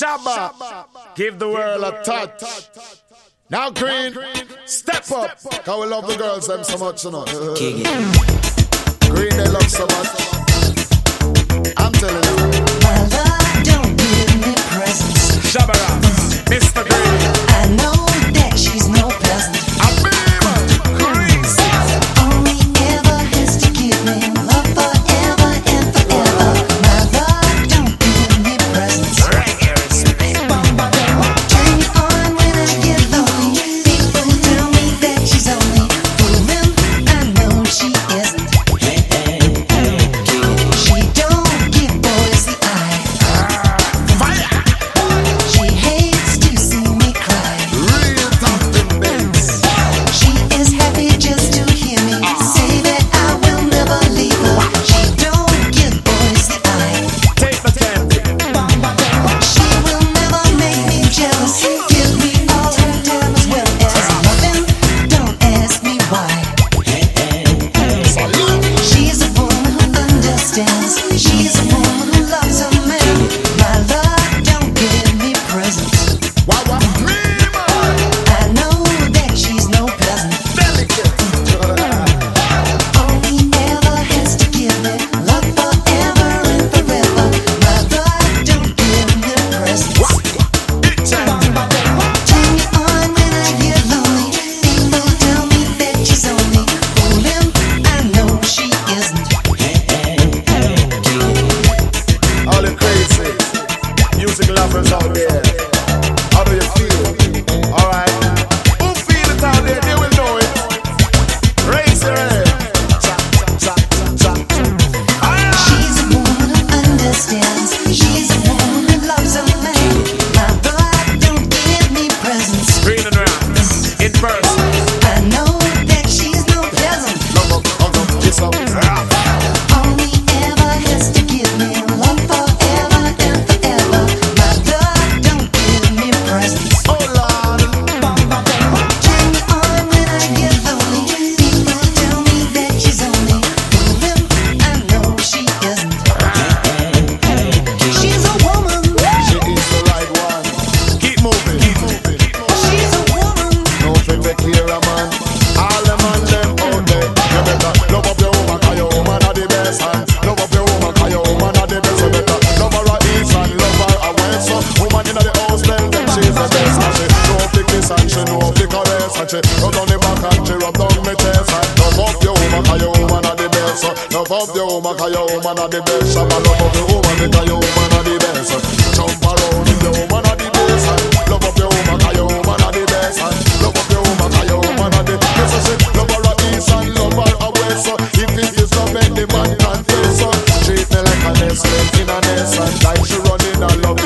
Shabba. Give the world a touch. Now, Green, step up. Cause we love the girls them so much, you know. Green, they love so much. I'm telling you. dance. She's rappers out there. you're a man. All the man them out there, you better love up your woman, cause your woman are the best. And love up your woman, cause your woman are the best. You better love her at east and love her at. So woman in the house, tell them she's the best. And she know pick kiss and she know fi caress. And she rub down the back and she rub down my chest. And love up your woman, cause your woman are the best. Love up your woman, cause your woman are the best. Shabba love up your woman, cause your woman are the best. Jump around, your woman are the best. and I love